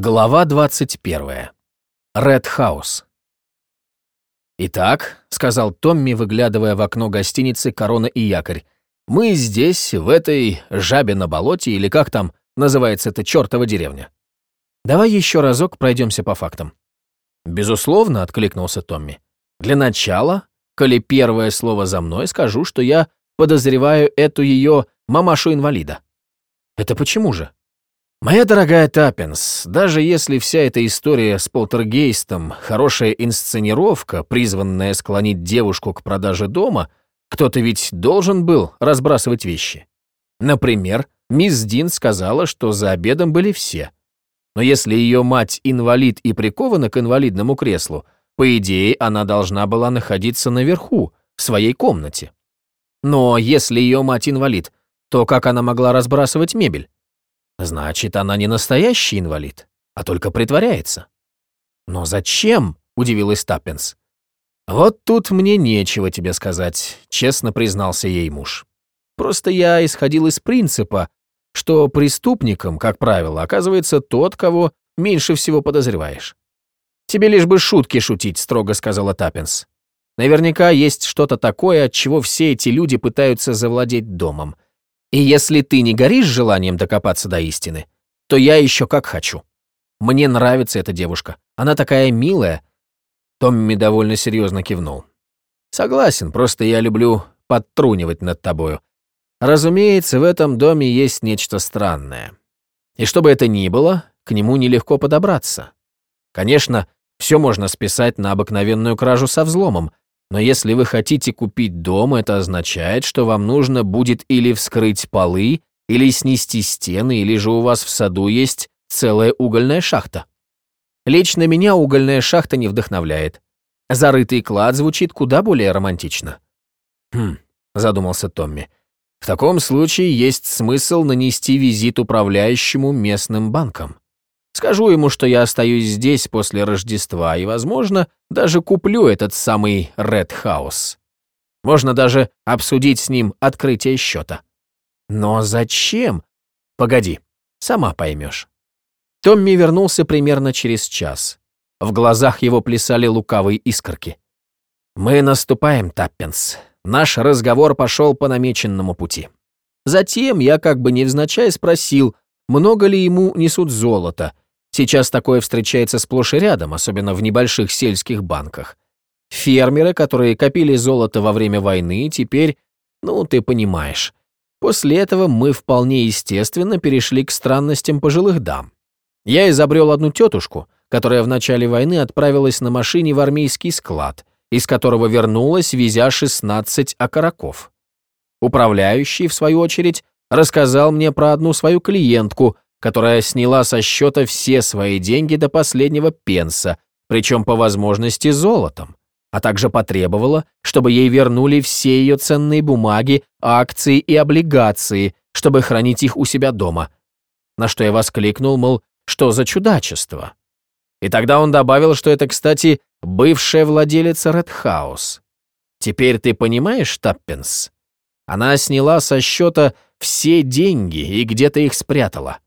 Глава 21. Ред Хаус. «Итак», — сказал Томми, выглядывая в окно гостиницы «Корона и якорь», «мы здесь, в этой жабе на болоте, или как там называется эта чертова деревня. Давай еще разок пройдемся по фактам». «Безусловно», — откликнулся Томми. «Для начала, коли первое слово за мной, скажу, что я подозреваю эту ее мамашу-инвалида». «Это почему же?» Моя дорогая Таппинс, даже если вся эта история с полтергейстом – хорошая инсценировка, призванная склонить девушку к продаже дома, кто-то ведь должен был разбрасывать вещи. Например, мисс Дин сказала, что за обедом были все. Но если ее мать инвалид и прикована к инвалидному креслу, по идее, она должна была находиться наверху, в своей комнате. Но если ее мать инвалид, то как она могла разбрасывать мебель? Значит, она не настоящий инвалид, а только притворяется. Но зачем? удивилась Таппинс. Вот тут мне нечего тебе сказать, честно признался ей муж. Просто я исходил из принципа, что преступником, как правило, оказывается тот, кого меньше всего подозреваешь. Тебе лишь бы шутки шутить, строго сказала Таппинс. Наверняка есть что-то такое, от чего все эти люди пытаются завладеть домом. И если ты не горишь желанием докопаться до истины, то я еще как хочу. Мне нравится эта девушка. Она такая милая. Томми довольно серьезно кивнул. Согласен, просто я люблю подтрунивать над тобою. Разумеется, в этом доме есть нечто странное. И что бы это ни было, к нему нелегко подобраться. Конечно, все можно списать на обыкновенную кражу со взломом, но если вы хотите купить дом, это означает, что вам нужно будет или вскрыть полы, или снести стены, или же у вас в саду есть целая угольная шахта. Лично меня угольная шахта не вдохновляет. Зарытый клад звучит куда более романтично. Хм, задумался Томми. В таком случае есть смысл нанести визит управляющему местным банком. Скажу ему, что я остаюсь здесь после Рождества и, возможно, даже куплю этот самый Ред Хаус. Можно даже обсудить с ним открытие счета. Но зачем? Погоди, сама поймешь. Томми вернулся примерно через час. В глазах его плясали лукавые искорки. «Мы наступаем, Таппинс. Наш разговор пошел по намеченному пути. Затем я как бы невзначай спросил, много ли ему несут золота, Сейчас такое встречается сплошь и рядом, особенно в небольших сельских банках. Фермеры, которые копили золото во время войны, теперь, ну, ты понимаешь. После этого мы вполне естественно перешли к странностям пожилых дам. Я изобрел одну тетушку, которая в начале войны отправилась на машине в армейский склад, из которого вернулась, везя 16 окороков. Управляющий, в свою очередь, рассказал мне про одну свою клиентку, которая сняла со счета все свои деньги до последнего пенса, причем по возможности золотом, а также потребовала, чтобы ей вернули все ее ценные бумаги, акции и облигации, чтобы хранить их у себя дома. На что я воскликнул, мол, что за чудачество. И тогда он добавил, что это, кстати, бывшая владелица House. Теперь ты понимаешь, Таппинс? Она сняла со счета все деньги и где-то их спрятала.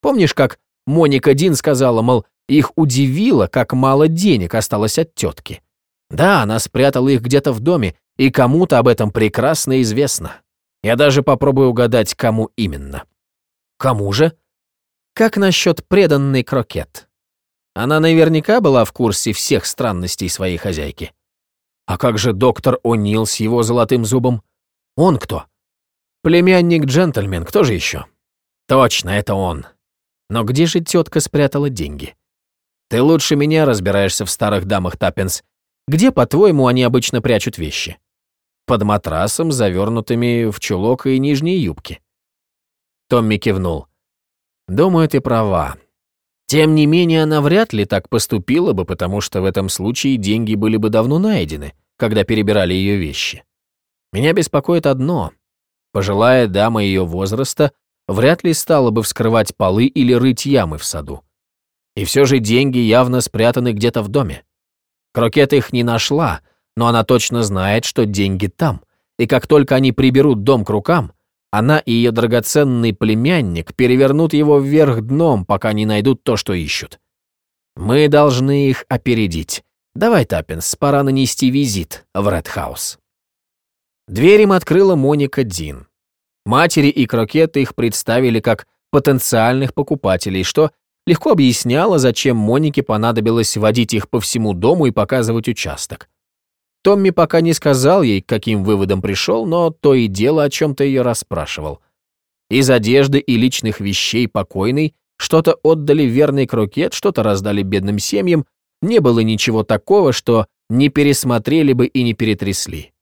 Помнишь, как Моника Дин сказала, мол, их удивило, как мало денег осталось от тетки? Да, она спрятала их где-то в доме, и кому-то об этом прекрасно известно. Я даже попробую угадать, кому именно. Кому же? Как насчет преданный крокет? Она наверняка была в курсе всех странностей своей хозяйки. А как же доктор О'Нил с его золотым зубом? Он кто? Племянник-джентльмен, кто же еще? Точно, это он. Но где же тетка спрятала деньги? Ты лучше меня разбираешься в старых дамах, Таппинс. Где, по-твоему, они обычно прячут вещи? Под матрасом, завернутыми в чулок и нижние юбки. Томми кивнул. Думаю, ты права. Тем не менее, она вряд ли так поступила бы, потому что в этом случае деньги были бы давно найдены, когда перебирали ее вещи. Меня беспокоит одно. Пожилая дама ее возраста вряд ли стала бы вскрывать полы или рыть ямы в саду. И все же деньги явно спрятаны где-то в доме. Крокет их не нашла, но она точно знает, что деньги там, и как только они приберут дом к рукам, она и ее драгоценный племянник перевернут его вверх дном, пока не найдут то, что ищут. Мы должны их опередить. Давай, Таппинс, пора нанести визит в Редхаус. Дверь им открыла Моника Дин. Матери и Крокеты их представили как потенциальных покупателей, что легко объясняло, зачем Монике понадобилось водить их по всему дому и показывать участок. Томми пока не сказал ей, к каким выводам пришел, но то и дело о чем-то ее расспрашивал. Из одежды и личных вещей покойной что-то отдали верный крокет, что-то раздали бедным семьям, не было ничего такого, что не пересмотрели бы и не перетрясли.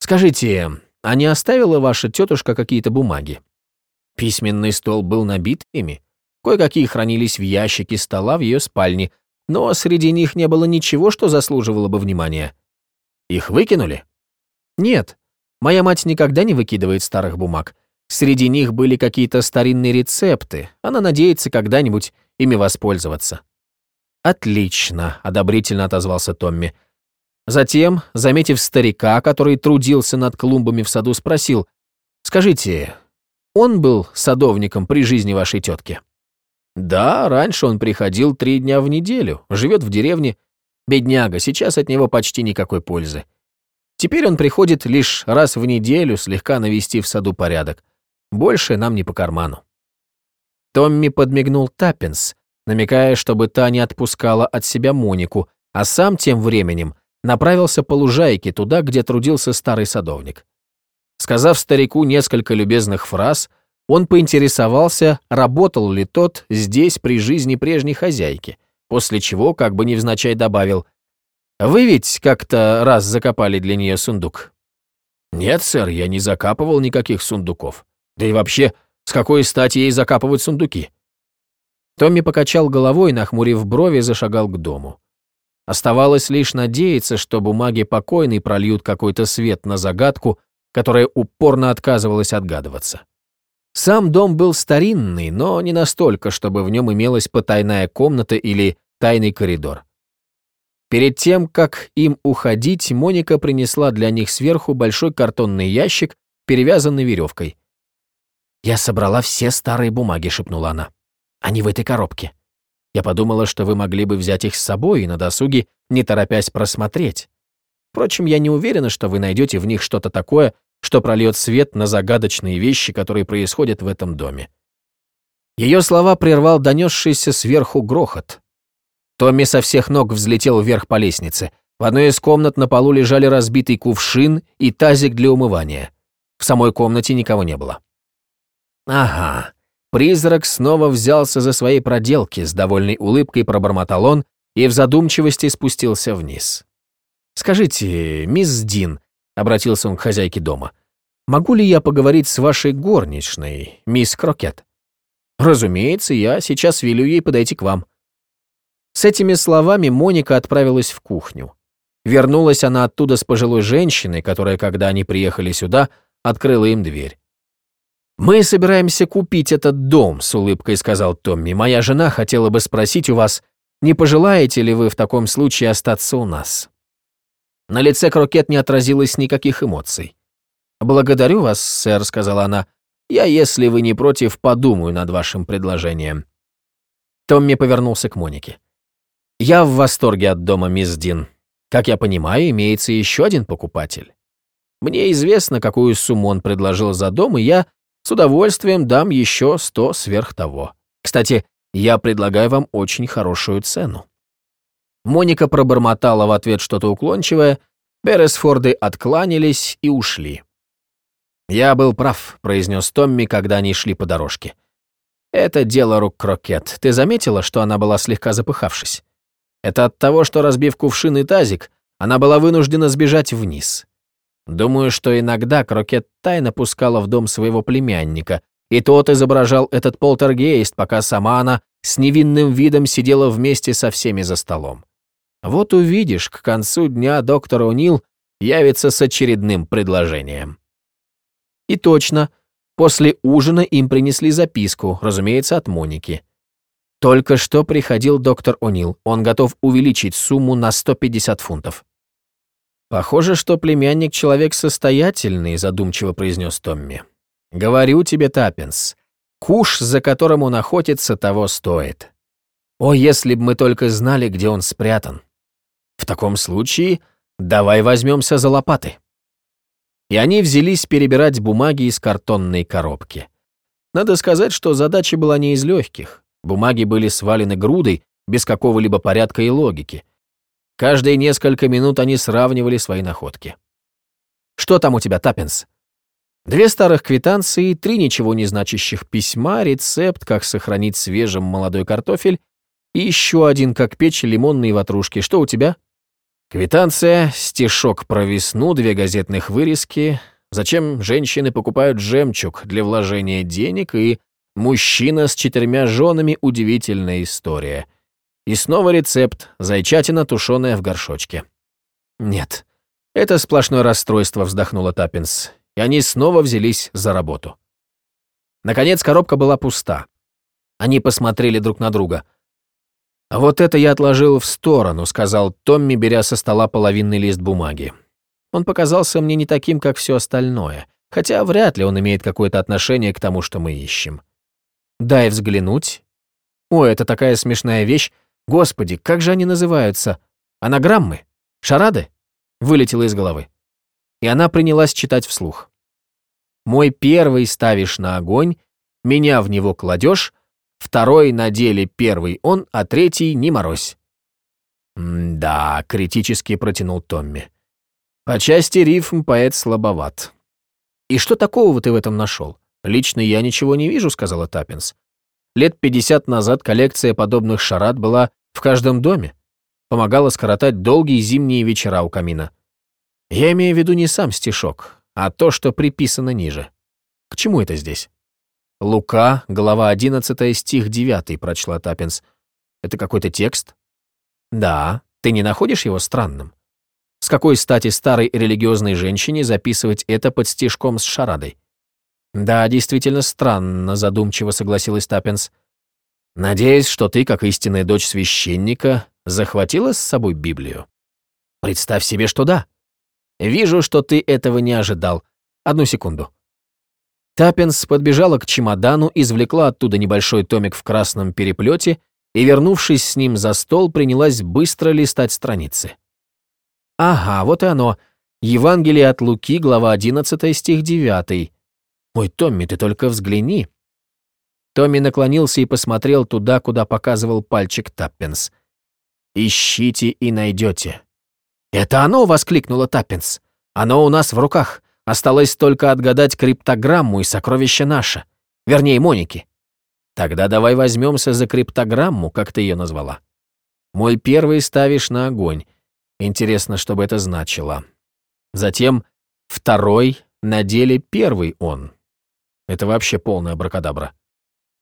«Скажите, а не оставила ваша тетушка какие-то бумаги?» Письменный стол был набит ими. Кое-какие хранились в ящике стола в ее спальне, но среди них не было ничего, что заслуживало бы внимания. Их выкинули? Нет. Моя мать никогда не выкидывает старых бумаг. Среди них были какие-то старинные рецепты. Она надеется когда-нибудь ими воспользоваться. «Отлично», — одобрительно отозвался Томми. Затем, заметив старика, который трудился над клумбами в саду, спросил, «Скажите, он был садовником при жизни вашей тетки?» «Да, раньше он приходил три дня в неделю, живет в деревне. Бедняга, сейчас от него почти никакой пользы. Теперь он приходит лишь раз в неделю, слегка навести в саду порядок. Больше нам не по карману». Томми подмигнул Таппинс, намекая, чтобы та не отпускала от себя Монику, а сам тем временем направился по лужайке туда, где трудился старый садовник. Сказав старику несколько любезных фраз, он поинтересовался, работал ли тот здесь при жизни прежней хозяйки, после чего, как бы невзначай добавил, «Вы ведь как-то раз закопали для нее сундук?» «Нет, сэр, я не закапывал никаких сундуков. Да и вообще, с какой стати ей закапывать сундуки?» Томми покачал головой, нахмурив брови, зашагал к дому. Оставалось лишь надеяться, что бумаги покойной прольют какой-то свет на загадку, которая упорно отказывалась отгадываться. Сам дом был старинный, но не настолько, чтобы в нем имелась потайная комната или тайный коридор. Перед тем, как им уходить, Моника принесла для них сверху большой картонный ящик, перевязанный веревкой. «Я собрала все старые бумаги», — шепнула она. Они в этой коробке. Я подумала, что вы могли бы взять их с собой и на досуге, не торопясь просмотреть. Впрочем, я не уверена, что вы найдете в них что-то такое, что прольет свет на загадочные вещи, которые происходят в этом доме. Ее слова прервал донесшийся сверху грохот. Томми со всех ног взлетел вверх по лестнице. В одной из комнат на полу лежали разбитый кувшин и тазик для умывания. В самой комнате никого не было. Ага, Призрак снова взялся за свои проделки, с довольной улыбкой пробормотал он и в задумчивости спустился вниз. «Скажите, мисс Дин», — обратился он к хозяйке дома, «могу ли я поговорить с вашей горничной, мисс Крокет?» «Разумеется, я сейчас велю ей подойти к вам». С этими словами Моника отправилась в кухню. Вернулась она оттуда с пожилой женщиной, которая, когда они приехали сюда, открыла им дверь. «Мы собираемся купить этот дом», — с улыбкой сказал Томми. «Моя жена хотела бы спросить у вас, не пожелаете ли вы в таком случае остаться у нас?» На лице Крокет не отразилось никаких эмоций. «Благодарю вас, сэр», — сказала она. «Я, если вы не против, подумаю над вашим предложением». Томми повернулся к Монике. «Я в восторге от дома, мисс Дин. Как я понимаю, имеется еще один покупатель. Мне известно, какую сумму он предложил за дом, и я с удовольствием дам еще сто сверх того. Кстати, я предлагаю вам очень хорошую цену». Моника пробормотала в ответ что-то уклончивое, Бересфорды откланялись и ушли. «Я был прав», — произнес Томми, когда они шли по дорожке. «Это дело рук Крокет. Ты заметила, что она была слегка запыхавшись? Это от того, что, разбив кувшин и тазик, она была вынуждена сбежать вниз. Думаю, что иногда Крокет тайно пускала в дом своего племянника, и тот изображал этот полтергейст, пока сама она с невинным видом сидела вместе со всеми за столом. Вот увидишь, к концу дня доктор О'Нил явится с очередным предложением. И точно, после ужина им принесли записку, разумеется, от Моники. Только что приходил доктор О'Нил, он готов увеличить сумму на 150 фунтов. «Похоже, что племянник человек состоятельный», — задумчиво произнес Томми. Говорю тебе, Таппинс, куш, за которым он охотится, того стоит. О, если б мы только знали, где он спрятан. В таком случае давай возьмемся за лопаты. И они взялись перебирать бумаги из картонной коробки. Надо сказать, что задача была не из легких. Бумаги были свалены грудой, без какого-либо порядка и логики. Каждые несколько минут они сравнивали свои находки. «Что там у тебя, Таппинс?» Две старых квитанции, три ничего не значащих письма, рецепт, как сохранить свежим молодой картофель и еще один, как печь лимонные ватрушки. Что у тебя? Квитанция, стишок про весну, две газетных вырезки. Зачем женщины покупают жемчуг для вложения денег и мужчина с четырьмя женами удивительная история. И снова рецепт, зайчатина, тушеная в горшочке. Нет, это сплошное расстройство, вздохнула Таппинс и они снова взялись за работу. Наконец коробка была пуста. Они посмотрели друг на друга. «Вот это я отложил в сторону», — сказал Томми, беря со стола половинный лист бумаги. Он показался мне не таким, как все остальное, хотя вряд ли он имеет какое-то отношение к тому, что мы ищем. «Дай взглянуть». «О, это такая смешная вещь. Господи, как же они называются? Анаграммы? Шарады?» Вылетело из головы. И она принялась читать вслух. Мой первый ставишь на огонь, меня в него кладешь, второй на деле первый он, а третий не морозь. «Да», — критически протянул Томми. «По части рифм поэт слабоват». «И что такого ты в этом нашел? Лично я ничего не вижу», — сказала Таппинс. «Лет пятьдесят назад коллекция подобных шарат была в каждом доме. Помогала скоротать долгие зимние вечера у камина. Я имею в виду не сам стишок, а то, что приписано ниже. К чему это здесь? Лука, глава 11, стих 9, прочла Таппинс. Это какой-то текст? Да, ты не находишь его странным? С какой стати старой религиозной женщине записывать это под стишком с шарадой? Да, действительно странно, задумчиво согласилась Таппинс. Надеюсь, что ты, как истинная дочь священника, захватила с собой Библию. Представь себе, что да. Вижу, что ты этого не ожидал. Одну секунду». Таппинс подбежала к чемодану, извлекла оттуда небольшой томик в красном переплете и, вернувшись с ним за стол, принялась быстро листать страницы. «Ага, вот и оно. Евангелие от Луки, глава 11, стих 9. Ой, Томми, ты только взгляни». Томми наклонился и посмотрел туда, куда показывал пальчик Таппинс. «Ищите и найдете. «Это оно!» — воскликнула Таппинс. «Оно у нас в руках. Осталось только отгадать криптограмму, и сокровище наше. Вернее, Моники. Тогда давай возьмемся за криптограмму, как ты ее назвала. Мой первый ставишь на огонь. Интересно, что бы это значило. Затем второй на деле первый он. Это вообще полная абракадабра.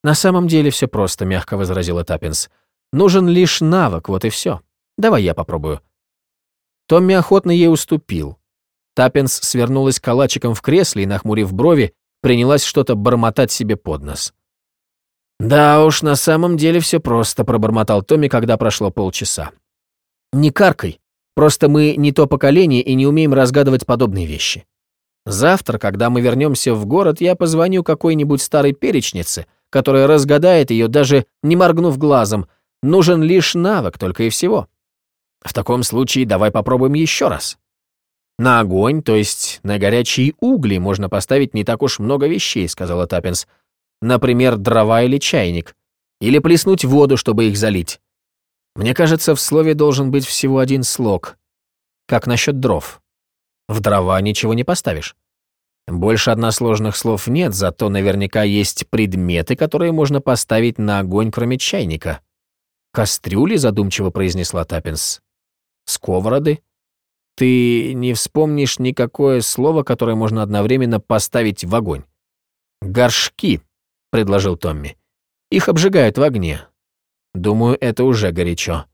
На самом деле все просто, мягко возразила Таппинс. Нужен лишь навык, вот и все. Давай я попробую. Томми охотно ей уступил. Таппинс свернулась калачиком в кресле и, нахмурив брови, принялась что-то бормотать себе под нос. «Да уж, на самом деле все просто», — пробормотал Томми, когда прошло полчаса. «Не каркай. Просто мы не то поколение и не умеем разгадывать подобные вещи. Завтра, когда мы вернемся в город, я позвоню какой-нибудь старой перечнице, которая разгадает ее, даже не моргнув глазом. Нужен лишь навык, только и всего. В таком случае давай попробуем еще раз. На огонь, то есть на горячие угли, можно поставить не так уж много вещей, сказала Таппинс. Например, дрова или чайник. Или плеснуть воду, чтобы их залить. Мне кажется, в слове должен быть всего один слог. Как насчет дров? В дрова ничего не поставишь. Больше односложных слов нет, зато наверняка есть предметы, которые можно поставить на огонь, кроме чайника. «Кастрюли», — задумчиво произнесла Таппинс. Сковороды? Ты не вспомнишь никакое слово, которое можно одновременно поставить в огонь. Горшки, предложил Томми. Их обжигают в огне. Думаю, это уже горячо.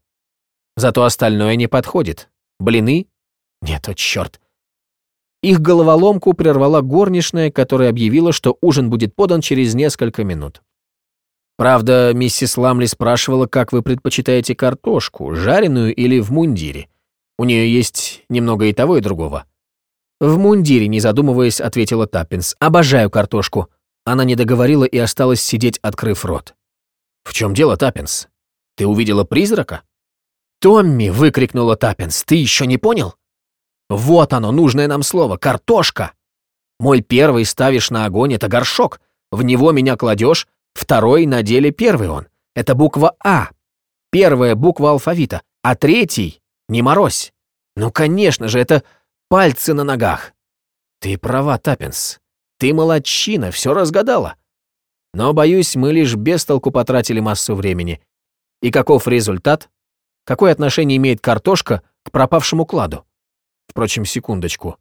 Зато остальное не подходит. Блины? Нет, о черт. Их головоломку прервала горничная, которая объявила, что ужин будет подан через несколько минут. Правда, миссис Ламли спрашивала, как вы предпочитаете картошку, жареную или в мундире. У нее есть немного и того, и другого. «В мундире, не задумываясь, ответила Таппинс. «Обожаю картошку». Она не договорила и осталась сидеть, открыв рот. «В чем дело, Таппинс? Ты увидела призрака?» «Томми!» — выкрикнула Таппинс. «Ты еще не понял?» «Вот оно, нужное нам слово. Картошка!» «Мой первый ставишь на огонь — это горшок. В него меня кладешь. Второй на деле первый он. Это буква А. Первая буква алфавита. А третий — не морозь. Ну, конечно же, это пальцы на ногах. Ты права, Таппинс. Ты молодчина, все разгадала. Но, боюсь, мы лишь без толку потратили массу времени. И каков результат? Какое отношение имеет картошка к пропавшему кладу? Впрочем, секундочку.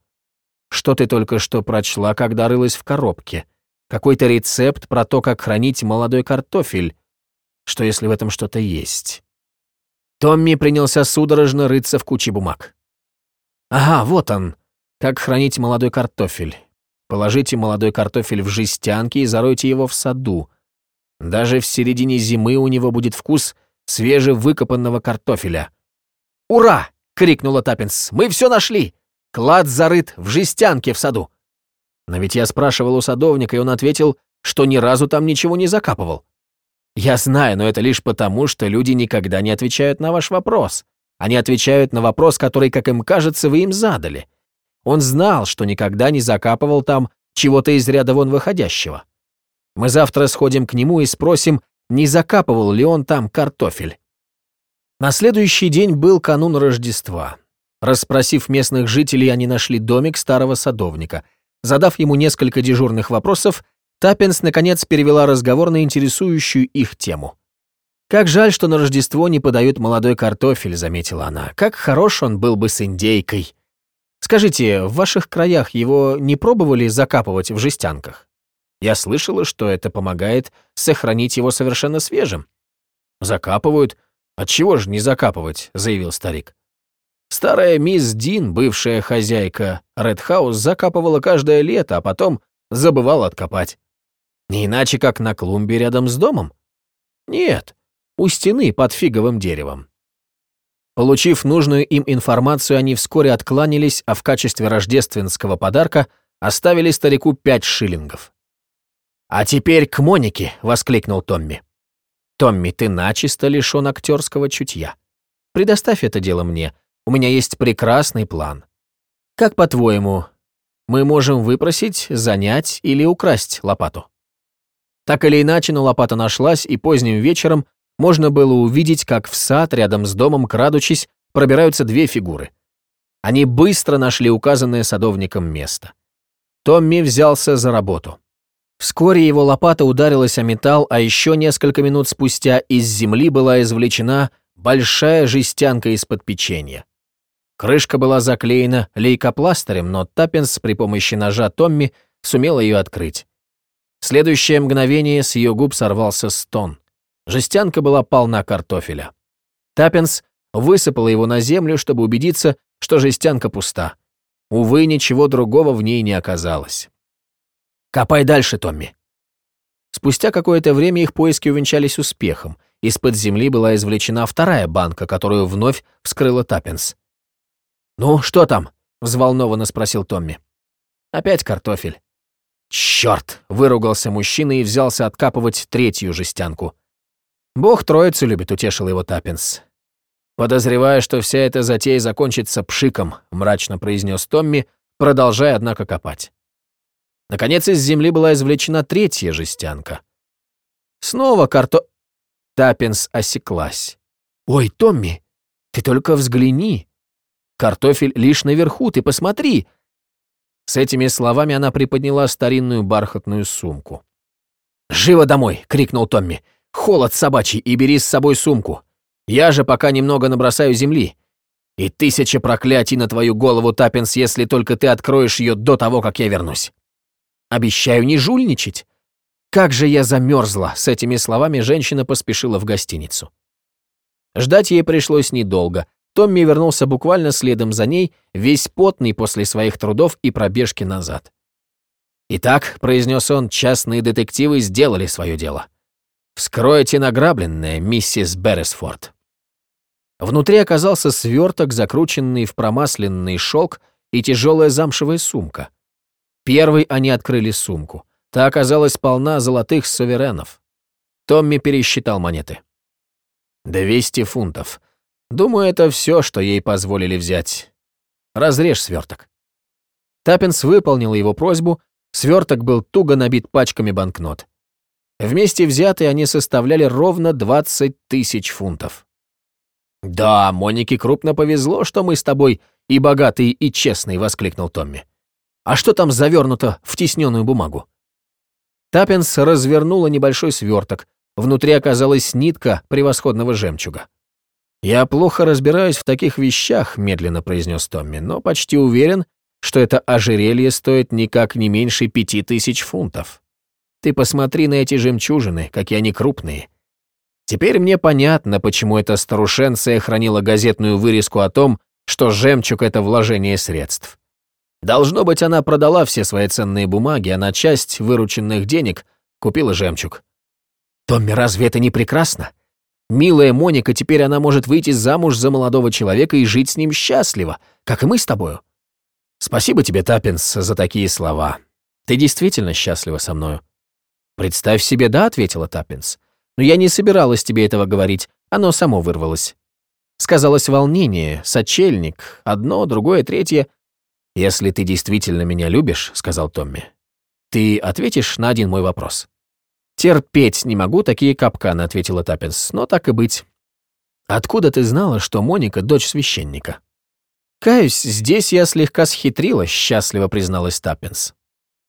Что ты только что прочла, когда рылась в коробке? Какой-то рецепт про то, как хранить молодой картофель. Что если в этом что-то есть? Томми принялся судорожно рыться в куче бумаг. Ага, вот он. Как хранить молодой картофель. Положите молодой картофель в жестянки и заройте его в саду. Даже в середине зимы у него будет вкус свежевыкопанного картофеля. «Ура!» — крикнула Таппинс. «Мы все нашли! Клад зарыт в жестянке в саду!» Но ведь я спрашивал у садовника, и он ответил, что ни разу там ничего не закапывал. Я знаю, но это лишь потому, что люди никогда не отвечают на ваш вопрос. Они отвечают на вопрос, который, как им кажется, вы им задали. Он знал, что никогда не закапывал там чего-то из ряда вон выходящего. Мы завтра сходим к нему и спросим, не закапывал ли он там картофель. На следующий день был канун Рождества. Расспросив местных жителей, они нашли домик старого садовника. Задав ему несколько дежурных вопросов, Таппинс наконец перевела разговор на интересующую их тему. «Как жаль, что на Рождество не подают молодой картофель», — заметила она. «Как хорош он был бы с индейкой». «Скажите, в ваших краях его не пробовали закапывать в жестянках?» Я слышала, что это помогает сохранить его совершенно свежим. Закапывают? Отчего же не закапывать, заявил старик. Старая мисс Дин, бывшая хозяйка Редхаус, закапывала каждое лето, а потом забывала откопать. Не иначе, как на клумбе рядом с домом? Нет, у стены под фиговым деревом. Получив нужную им информацию, они вскоре откланялись, а в качестве рождественского подарка оставили старику пять шиллингов. «А теперь к Монике!» — воскликнул Томми. «Томми, ты начисто лишён актерского чутья. Предоставь это дело мне. У меня есть прекрасный план. Как по-твоему, мы можем выпросить, занять или украсть лопату?» Так или иначе, но лопата нашлась, и поздним вечером можно было увидеть, как в сад рядом с домом, крадучись, пробираются две фигуры. Они быстро нашли указанное садовником место. Томми взялся за работу. Вскоре его лопата ударилась о металл, а еще несколько минут спустя из земли была извлечена большая жестянка из-под печенья. Крышка была заклеена лейкопластырем, но Таппинс при помощи ножа Томми сумел ее открыть. В следующее мгновение с ее губ сорвался стон. Жестянка была полна картофеля. Таппинс высыпала его на землю, чтобы убедиться, что жестянка пуста. Увы, ничего другого в ней не оказалось. «Копай дальше, Томми». Спустя какое-то время их поиски увенчались успехом. Из-под земли была извлечена вторая банка, которую вновь вскрыла Таппинс. «Ну, что там?» — взволнованно спросил Томми. «Опять картофель». «Чёрт!» — выругался мужчина и взялся откапывать третью жестянку. «Бог троицу любит», — утешил его Таппинс. «Подозреваю, что вся эта затея закончится пшиком», — мрачно произнес Томми, продолжая, однако, копать. Наконец из земли была извлечена третья жестянка. Снова карто... Таппинс осеклась. «Ой, Томми, ты только взгляни. Картофель лишь наверху, ты посмотри!» С этими словами она приподняла старинную бархатную сумку. «Живо домой!» — крикнул Томми. «Холод собачий, и бери с собой сумку. Я же пока немного набросаю земли. И тысяча проклятий на твою голову, Таппинс, если только ты откроешь ее до того, как я вернусь». Обещаю не жульничать. Как же я замерзла!» С этими словами женщина поспешила в гостиницу. Ждать ей пришлось недолго. Томми вернулся буквально следом за ней, весь потный после своих трудов и пробежки назад. «Итак», — произнес он, — «частные детективы сделали свое дело. Вскройте награбленное, миссис Берресфорд». Внутри оказался сверток, закрученный в промасленный шелк и тяжелая замшевая сумка. Первый они открыли сумку. Та оказалась полна золотых суверенов. Томми пересчитал монеты. «Двести фунтов. Думаю, это все, что ей позволили взять. Разрежь сверток». Таппинс выполнил его просьбу, сверток был туго набит пачками банкнот. Вместе взятые они составляли ровно 20 тысяч фунтов. «Да, Монике крупно повезло, что мы с тобой и богатые, и честные», — воскликнул Томми. «А что там завернуто в тисненную бумагу?» Таппинс развернула небольшой сверток. Внутри оказалась нитка превосходного жемчуга. «Я плохо разбираюсь в таких вещах», — медленно произнес Томми, «но почти уверен, что это ожерелье стоит никак не меньше пяти тысяч фунтов. Ты посмотри на эти жемчужины, какие они крупные. Теперь мне понятно, почему эта старушенция хранила газетную вырезку о том, что жемчуг — это вложение средств. Должно быть, она продала все свои ценные бумаги, а на часть вырученных денег купила жемчуг. Томми, разве это не прекрасно? Милая Моника, теперь она может выйти замуж за молодого человека и жить с ним счастливо, как и мы с тобою. Спасибо тебе, Таппинс, за такие слова. Ты действительно счастлива со мною. Представь себе, да, ответила Таппинс. Но я не собиралась тебе этого говорить, оно само вырвалось. Сказалось волнение, сочельник, одно, другое, третье. «Если ты действительно меня любишь», — сказал Томми, — «ты ответишь на один мой вопрос». «Терпеть не могу такие капканы», — ответила Таппинс, — «но так и быть». «Откуда ты знала, что Моника — дочь священника?» «Каюсь, здесь я слегка схитрила», — счастливо призналась Таппинс.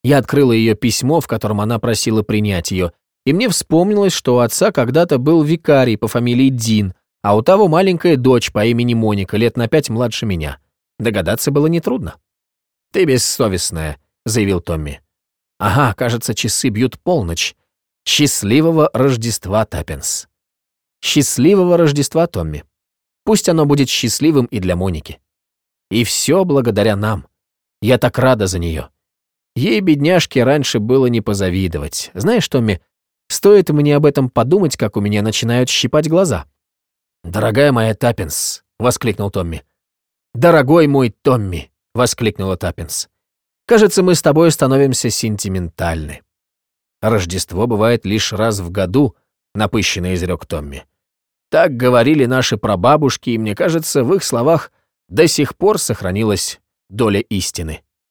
Я открыла ее письмо, в котором она просила принять ее, и мне вспомнилось, что у отца когда-то был викарий по фамилии Дин, а у того маленькая дочь по имени Моника, лет на пять младше меня. Догадаться было нетрудно. «Ты бессовестная», — заявил Томми. «Ага, кажется, часы бьют полночь. Счастливого Рождества, Таппинс». «Счастливого Рождества, Томми. Пусть оно будет счастливым и для Моники». И все благодаря нам. Я так рада за нее. Ей, бедняжке, раньше было не позавидовать. Знаешь, Томми, стоит мне об этом подумать, как у меня начинают щипать глаза. «Дорогая моя Таппинс», — воскликнул Томми. «Дорогой мой Томми», — воскликнула Таппинс. «Кажется, мы с тобой становимся сентиментальны». «Рождество бывает лишь раз в году», — напыщенно изрек Томми. «Так говорили наши прабабушки, и мне кажется, в их словах — до сих пор сохранилась доля истины.